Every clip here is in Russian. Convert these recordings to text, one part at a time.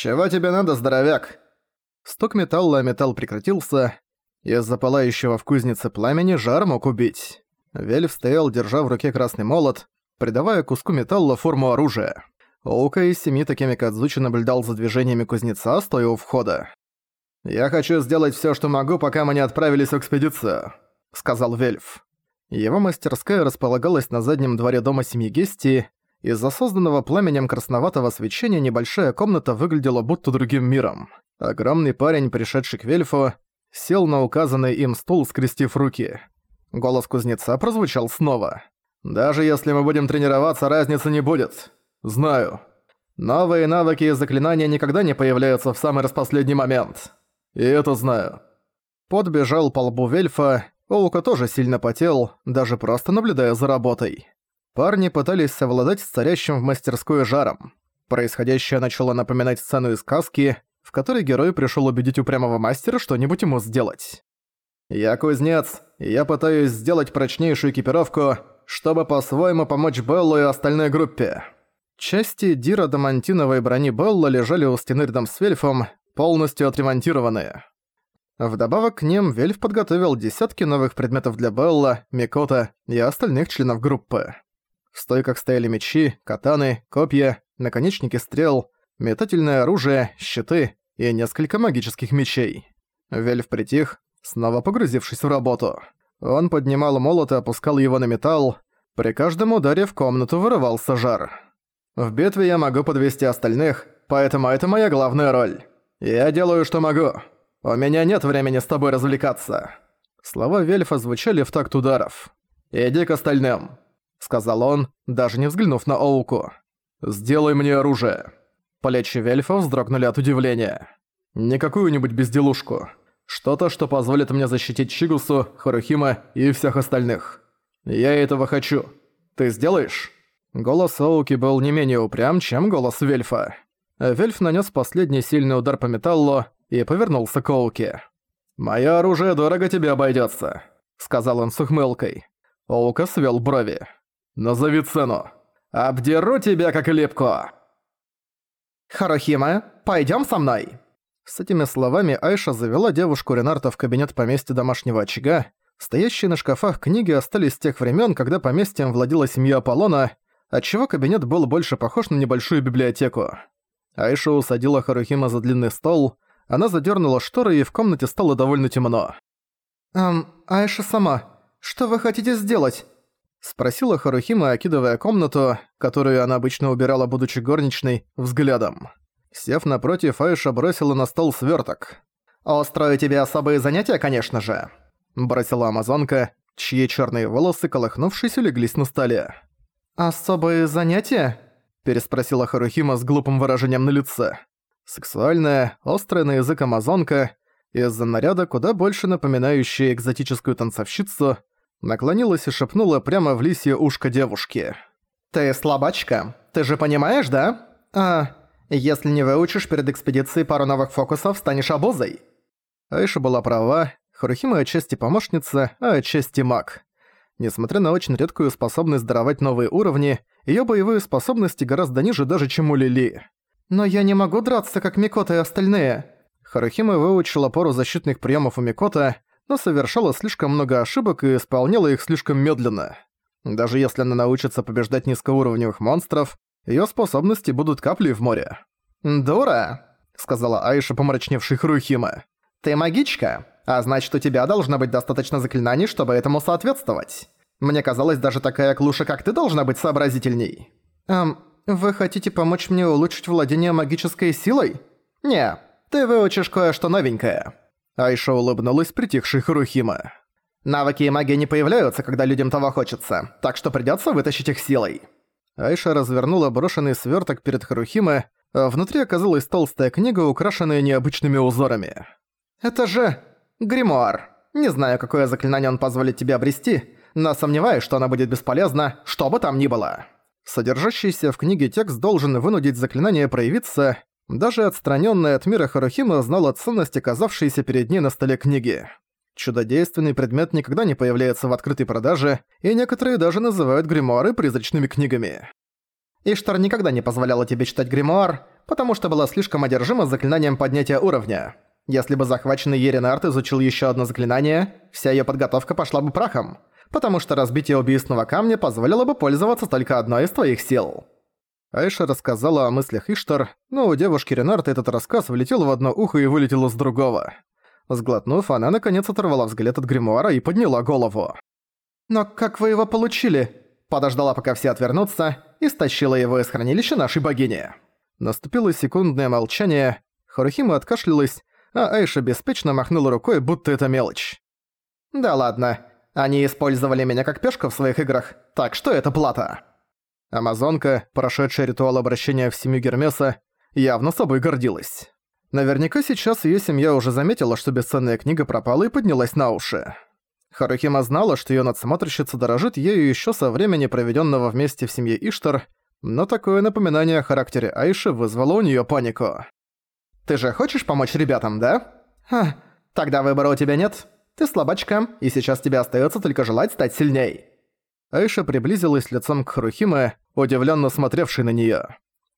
«Чего тебе надо, здоровяк?» Стук металла металл прекратился. Из-за пылающего в кузнице пламени жар мог убить. Вельф стоял, держа в руке красный молот, придавая куску металла форму оружия. Оука из семи такими Кадзучи наблюдал за движениями кузнеца, стоя у входа. «Я хочу сделать всё, что могу, пока мы не отправились в экспедицию», — сказал Вельф. Его мастерская располагалась на заднем дворе дома семьи Гести. Из-за созданного пламенем красноватого свечения небольшая комната выглядела будто другим миром. Огромный парень, пришедший к Вельфу, сел на указанный им стул, скрестив руки. Голос кузнеца прозвучал снова. «Даже если мы будем тренироваться, разницы не будет. Знаю. Новые навыки и заклинания никогда не появляются в самый распоследний момент. И это знаю». Пот бежал по лбу Вельфа, Оука тоже сильно потел, даже просто наблюдая за работой. Парни пытались совладать с царящим в мастерской жаром. Происходящее начало напоминать сцену из сказки, в которой герой пришел убедить упрямого мастера что-нибудь ему сделать. «Я кузнец, и я пытаюсь сделать прочнейшую экипировку, чтобы по-своему помочь Беллу и остальной группе». Части дирадамантиновой брони Белла лежали у стены рядом с Вельфом, полностью отремонтированные. Вдобавок к ним Вельф подготовил десятки новых предметов для Белла, Микота и остальных членов группы. В стойках стояли мечи, катаны, копья, наконечники стрел, метательное оружие, щиты и несколько магических мечей. Вельф притих, снова погрузившись в работу. Он поднимал молот и опускал его на металл. При каждом ударе в комнату вырывался жар. В битве я могу подвести остальных, поэтому это моя главная роль. Я делаю, что могу. «У меня нет времени с тобой развлекаться». Слова Вельфа звучали в такт ударов. «Иди к остальным», — сказал он, даже не взглянув на Оуку. «Сделай мне оружие». Плечи Вельфа вздрогнули от удивления. «Не какую-нибудь безделушку. Что-то, что позволит мне защитить Чигусу, Харухима и всех остальных. Я этого хочу. Ты сделаешь?» Голос Оуки был не менее упрям, чем голос Вельфа. Вельф нанес последний сильный удар по металлу, и повернулся к Оуке. «Моё оружие дорого тебе обойдётся», — сказал он с ухмылкой. Оука свёл брови. «Назови цену. Обдеру тебя как лепко!» «Харухима, пойдём со мной!» С этими словами Айша завела девушку Ренарта в кабинет поместья домашнего очага. Стоящие на шкафах книги остались с тех времен, когда поместьем владела семья Аполлона, отчего кабинет был больше похож на небольшую библиотеку. Айша усадила Харухима за длинный стол, она задернула шторы, и в комнате стало довольно темно. «Эм, Айша сама, что вы хотите сделать?» Спросила Харухима, окидывая комнату, которую она обычно убирала, будучи горничной, взглядом. Сев напротив, Айша бросила на стол сверток. «Устрою тебе особые занятия, конечно же», – бросила амазонка, чьи черные волосы, колыхнувшись, улеглись на столе. «Особые занятия?» – переспросила Харухима с глупым выражением на лице. Сексуальная, острая на язык амазонка, из-за наряда куда больше напоминающая экзотическую танцовщицу, наклонилась и шепнула прямо в лисье ушко девушки. «Ты слабачка, ты же понимаешь, да? А, если не выучишь перед экспедицией пару новых фокусов, станешь обузой». Айша была права, Харухима отчасти помощница, а отчасти маг. Несмотря на очень редкую способность даровать новые уровни, её боевые способности гораздо ниже даже, чем у Лили. «Но я не могу драться, как Микота и остальные». Харухима выучила пару защитных приемов у Микота, но совершала слишком много ошибок и исполняла их слишком медленно. Даже если она научится побеждать низкоуровневых монстров, ее способности будут каплей в море. «Дура», — сказала Айша, помрачневший Харухима. «Ты магичка, а значит, у тебя должно быть достаточно заклинаний, чтобы этому соответствовать. Мне казалось, даже такая клуша, как ты, должна быть сообразительней». «Эм, «Вы хотите помочь мне улучшить владение магической силой?» «Не, ты выучишь кое-что новенькое». Айша улыбнулась притихшей Харухима. «Навыки и магия не появляются, когда людям того хочется, так что придётся вытащить их силой». Айша развернула брошенный свёрток перед Харухима, а внутри оказалась толстая книга, украшенная необычными узорами. «Это же... гримуар. Не знаю, какое заклинание он позволит тебе обрести, но сомневаюсь, что оно будет бесполезно, что бы там ни было». Содержащийся в книге текст должен вынудить заклинание проявиться. Даже отстранённая от мира Харухима знала ценность оказавшейся перед ней на столе книги. Чудодейственный предмет никогда не появляется в открытой продаже, и некоторые даже называют гримуары призрачными книгами. Иштар никогда не позволяла тебе читать гримуар, потому что была слишком одержима заклинанием поднятия уровня. Если бы захваченный Еринард изучил еще одно заклинание, вся ее подготовка пошла бы прахом, потому что разбитие убийственного камня позволило бы пользоваться только одной из твоих сил. Айша рассказала о мыслях Иштар, но у девушки Ренарта этот рассказ влетел в одно ухо и вылетел из другого. Сглотнув, она наконец оторвала взгляд от гримуара и подняла голову. «Но как вы его получили?» Подождала, пока все отвернутся, и стащила его из хранилища нашей богини. Наступило секундное молчание, Харухима откашлялась, а Айша беспечно махнула рукой, будто это мелочь. «Да ладно, они использовали меня как пешку в своих играх, так что это плата». Амазонка, прошедшая ритуал обращения в семью Гермеса, явно собой гордилась. Наверняка сейчас её семья уже заметила, что бесценная книга пропала и поднялась на уши. Харухима знала, что её надсмотрщица дорожит ею ещё со времени, проведённого вместе в семье Иштар, но такое напоминание о характере Айши вызвало у неё панику. «Ты же хочешь помочь ребятам, да? Ха, тогда выбора у тебя нет. Ты слабачка, и сейчас тебе остаётся только желать стать сильней». Айша приблизилась лицом к Харухиме, удивлённо смотревшей на неё.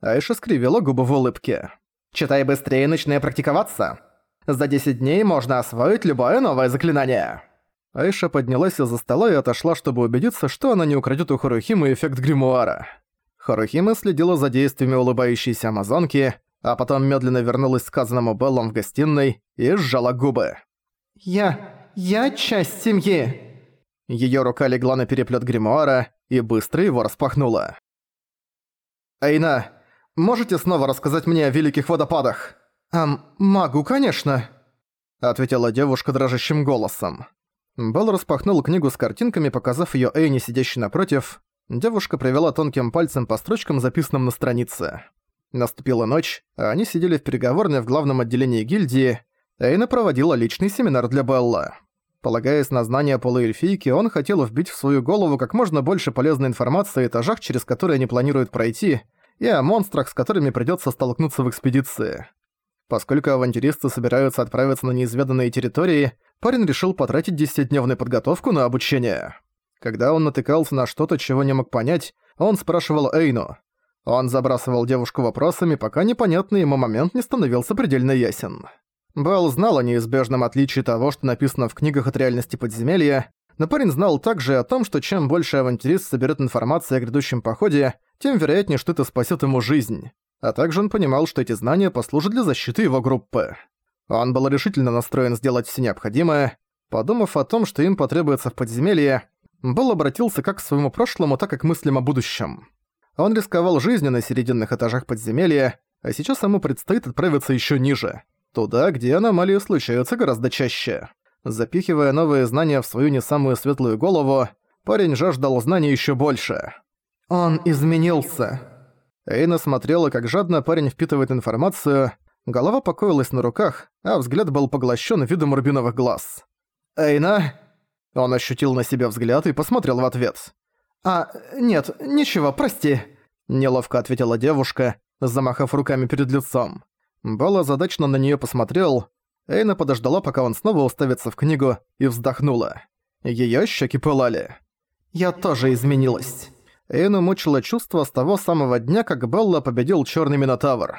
Айша скривила губы в улыбке. Читай быстрее и начинай практиковаться. За 10 дней можно освоить любое новое заклинание». Айша поднялась из-за стола и отошла, чтобы убедиться, что она не украдет у Харухимы эффект гримуара. Харухима следила за действиями улыбающейся амазонки, а потом медленно вернулась к сказанному Беллом в гостиной и сжала губы. «Я... я часть семьи!» Её рука легла на переплёт гримуара и быстро его распахнула. «Эйна, Можете снова рассказать мне о великих водопадах?» «Ам, могу, конечно», — ответила девушка дрожащим голосом. Белл распахнул книгу с картинками, показав её Эйни, сидящей напротив. Девушка провела тонким пальцем по строчкам, записанным на странице. Наступила ночь, а они сидели в переговорной в главном отделении гильдии. Эйна проводила личный семинар для Белла. Полагаясь на знания полуэльфийки, он хотел вбить в свою голову как можно больше полезной информации о этажах, через которые они планируют пройти, и о монстрах, с которыми придётся столкнуться в экспедиции. Поскольку авантюристы собираются отправиться на неизведанные территории, парень решил потратить десятидневную подготовку на обучение. Когда он натыкался на что-то, чего не мог понять, он спрашивал Эйну. Он забрасывал девушку вопросами, пока непонятный ему момент не становился предельно ясен. Белл знал о неизбежном отличии того, что написано в книгах от реальности подземелья, но парень знал также о том, что чем больше авантюрист соберет информации о грядущем походе, тем вероятнее, что это спасет ему жизнь. А также он понимал, что эти знания послужат для защиты его группы. Он был решительно настроен сделать все необходимое. Подумав о том, что им потребуется в подземелье, Белл обратился как к своему прошлому, так и к мыслям о будущем. Он рисковал жизнью на серединных этажах подземелья, а сейчас ему предстоит отправиться еще ниже. Туда, где аномалии случаются гораздо чаще. Запихивая новые знания в свою не самую светлую голову, парень жаждал знаний еще больше. «Он изменился». Эйна смотрела, как жадно парень впитывает информацию, голова покоилась на руках, а взгляд был поглощен видом рубиновых глаз. «Эйна?» Он ощутил на себя взгляд и посмотрел в ответ. «А, нет, ничего, прости», — неловко ответила девушка, замахав руками перед лицом. Белла задачно на нее посмотрел, Эйна подождала, пока он снова уставится в книгу, и вздохнула. Её щеки пылали. «Я тоже изменилась». Эйну мучило чувство с того самого дня, как Белла победил Чёрный Минотавр.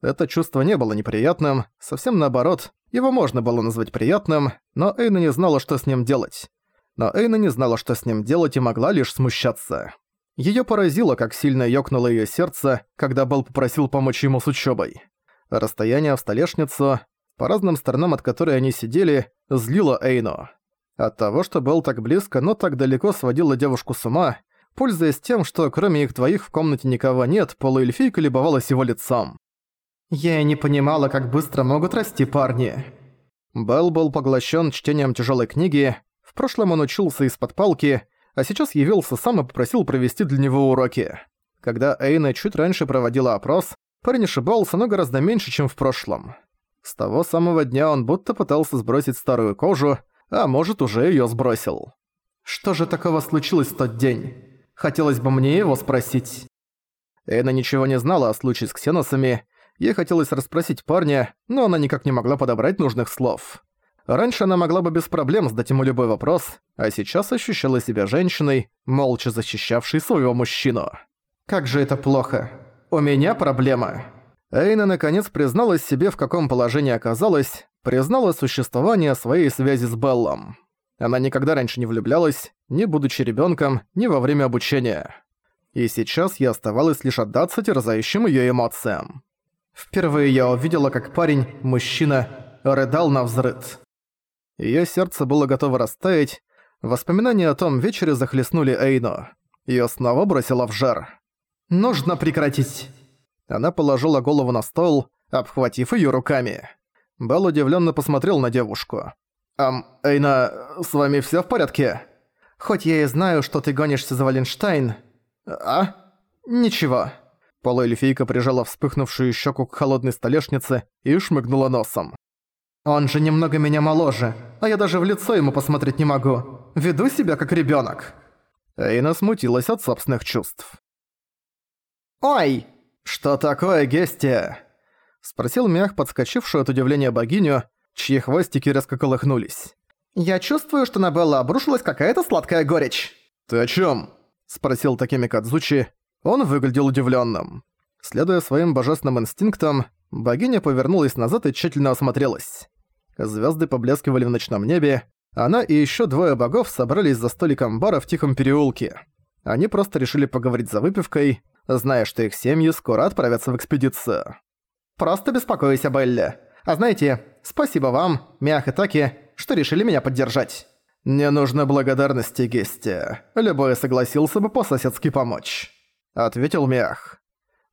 Это чувство не было неприятным, совсем наоборот, его можно было назвать приятным, но Эйна не знала, что с ним делать. Но Эйна не знала, что с ним делать и могла лишь смущаться. Её поразило, как сильно ёкнуло её сердце, когда Белл попросил помочь ему с учёбой. Расстояние в столешницу, по разным сторонам от которой они сидели, злило Эйну. От того, что был так близко, но так далеко сводила девушку с ума, пользуясь тем, что кроме их двоих в комнате никого нет, полуэльфийка любовалась его лицом. «Я и не понимала, как быстро могут расти парни». Белл был поглощен чтением тяжелой книги, в прошлом он учился из-под палки, а сейчас явился сам и попросил провести для него уроки. Когда Эйна чуть раньше проводила опрос, парень ошибался, но гораздо меньше, чем в прошлом. С того самого дня он будто пытался сбросить старую кожу, а может уже её сбросил. Что же такого случилось в тот день? Хотелось бы мне его спросить. Эйна ничего не знала о случае с ксеносами, ей хотелось расспросить парня, но она никак не могла подобрать нужных слов. Раньше она могла бы без проблем задать ему любой вопрос, а сейчас ощущала себя женщиной, молча защищавшей своего мужчину. «Как же это плохо. У меня проблема». Эйна наконец призналась себе, в каком положении оказалась, признала существование своей связи с Беллом. Она никогда раньше не влюблялась, ни будучи ребенком, ни во время обучения. И сейчас ей оставалось лишь отдаться терзающим ее эмоциям. Впервые я увидела, как парень, мужчина, рыдал на взрыд. Её сердце было готово растаять, воспоминания о том вечере захлестнули Эйну. Её снова бросило в жар. «Нужно прекратить!» Она положила голову на стол, обхватив её руками. Белл удивлённо посмотрел на девушку. «Ам, Эйна, с вами всё в порядке?» «Хоть я и знаю, что ты гонишься за Валенштайн...» «А? Ничего». Полуэльфийка прижала вспыхнувшую щеку к холодной столешнице и шмыгнула носом. «Он же немного меня моложе, а я даже в лицо ему посмотреть не могу. Веду себя как ребенок. Эйна смутилась от собственных чувств. «Ой!» «Что такое, Гестия?» Спросил мях, подскочившую от удивления богиню, чьи хвостики резко колыхнулись. «Я чувствую, что на Белла обрушилась какая-то сладкая горечь». «Ты о чем? Спросил Такими Кадзучи. Он выглядел удивленным. Следуя своим божественным инстинктам, богиня повернулась назад и тщательно осмотрелась. Звезды поблескивали в ночном небе, она и еще двое богов собрались за столиком бара в тихом переулке. Они просто решили поговорить за выпивкой, зная, что их семьи скоро отправятся в экспедицию. «Просто беспокоюсь об Элле. А знаете, спасибо вам, Мях и Таки, что решили меня поддержать». «Не нужно благодарности, Гести. Любой согласился бы по-соседски помочь», — ответил Мях.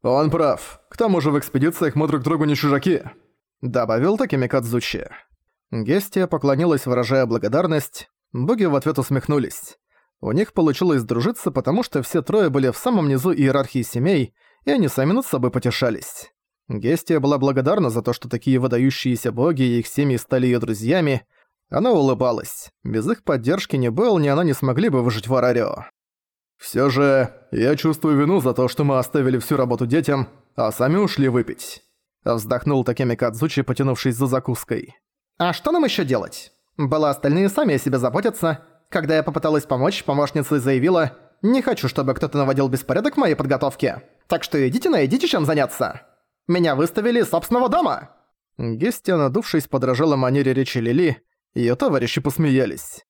«Он прав. К тому же в экспедициях мы друг другу не чужаки», — добавил Такими Кадзучи. Гестия поклонилась, выражая благодарность. Боги в ответ усмехнулись. У них получилось дружиться, потому что все трое были в самом низу иерархии семей, и они сами над собой потешались. Гестия была благодарна за то, что такие выдающиеся боги и их семьи стали ее друзьями, она улыбалась. Без их поддержки ни Белл, ни она не смогли бы выжить в Арарио. «Всё же, я чувствую вину за то, что мы оставили всю работу детям, а сами ушли выпить». Вздохнул Такеми Кадзучи, потянувшись за закуской. «А что нам ещё делать? Было остальные сами о себе заботятся. Когда я попыталась помочь, помощница заявила, «Не хочу, чтобы кто-то наводил беспорядок в моей подготовке. Так что идите найдите чем заняться. Меня выставили из собственного дома!» Гестия, надувшись, подражала манере речи Лили, Её товарищи посмеялись.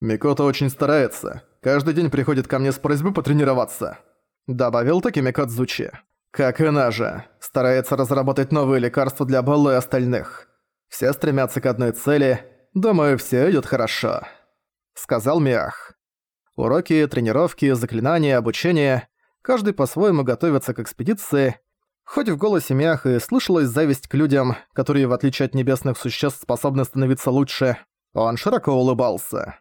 «Микото очень старается. Каждый день приходит ко мне с просьбой потренироваться», — добавил Такими Кадзучи. «Как и Нажа. Старается разработать новые лекарства для Баллы и остальных. Все стремятся к одной цели. Думаю, все идёт хорошо», — сказал Миах. Уроки, тренировки, заклинания, обучение — каждый по-своему готовится к экспедиции, Хоть в голосе Миаха и слышалась зависть к людям, которые, в отличие от небесных существ, способны становиться лучше, он широко улыбался.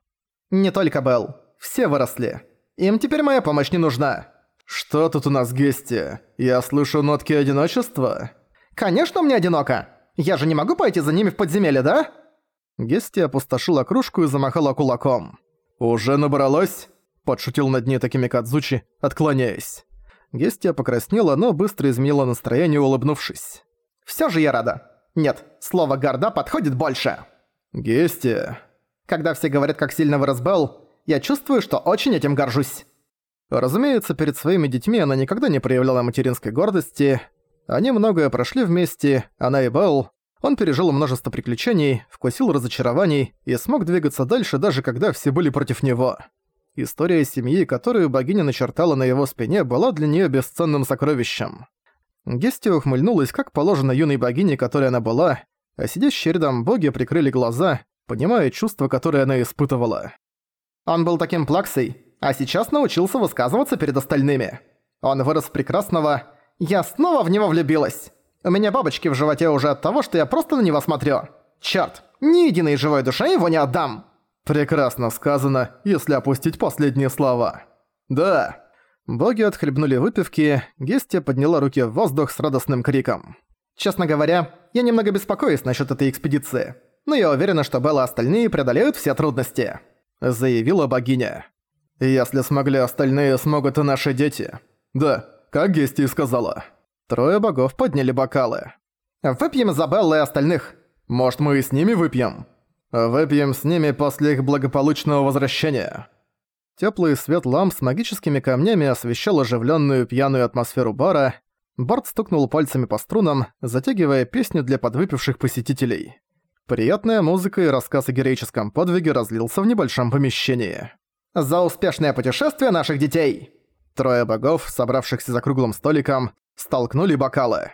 «Не только Белл. Все выросли. Им теперь моя помощь не нужна». «Что тут у нас, Гести? Я слышу нотки одиночества?» «Конечно мне одиноко. Я же не могу пойти за ними в подземелье, да?» Гести опустошила кружку и замахала кулаком. «Уже набралось?» – подшутил над ней такими Кадзучи, отклоняясь. Гестия покраснела, но быстро изменила настроение, улыбнувшись. «Всё же я рада. Нет, слово «горда» подходит больше». «Гестия...» Когда все говорят, как сильно вырос Белл, я чувствую, что очень этим горжусь. Разумеется, перед своими детьми она никогда не проявляла материнской гордости. Они многое прошли вместе, она и Белл. Он пережил множество приключений, вкусил разочарований и смог двигаться дальше, даже когда все были против него. История семьи, которую богиня начертала на его спине, была для нее бесценным сокровищем. Гестия ухмыльнулась, как положено юной богине, которой она была, а сидящие рядом боги прикрыли глаза, понимая чувства, которые она испытывала. Он был таким плаксой, а сейчас научился высказываться перед остальными. Он вырос прекрасного. Я снова в него влюбилась. У меня бабочки в животе уже от того, что я просто на него смотрю. Чёрт, ни единой живой душе его не отдам. Прекрасно сказано, если опустить последние слова. Да. Боги отхлебнули выпивки, Гестия подняла руки в воздух с радостным криком. Честно говоря, я немного беспокоюсь насчет этой экспедиции. Но я уверена, что Белла и остальные преодолеют все трудности. Заявила богиня. Если смогли остальные, смогут и наши дети. Да, как Гестия сказала. Трое богов подняли бокалы. Выпьем за Беллы и остальных. Может, мы и с ними выпьем? Выпьем с ними после их благополучного возвращения». Теплый свет ламп с магическими камнями освещал оживленную пьяную атмосферу бара. Барт стукнул пальцами по струнам, затягивая песню для подвыпивших посетителей. Приятная музыка и рассказ о героическом подвиге разлился в небольшом помещении. «За успешное путешествие наших детей!» Трое богов, собравшихся за круглым столиком, столкнули бокалы.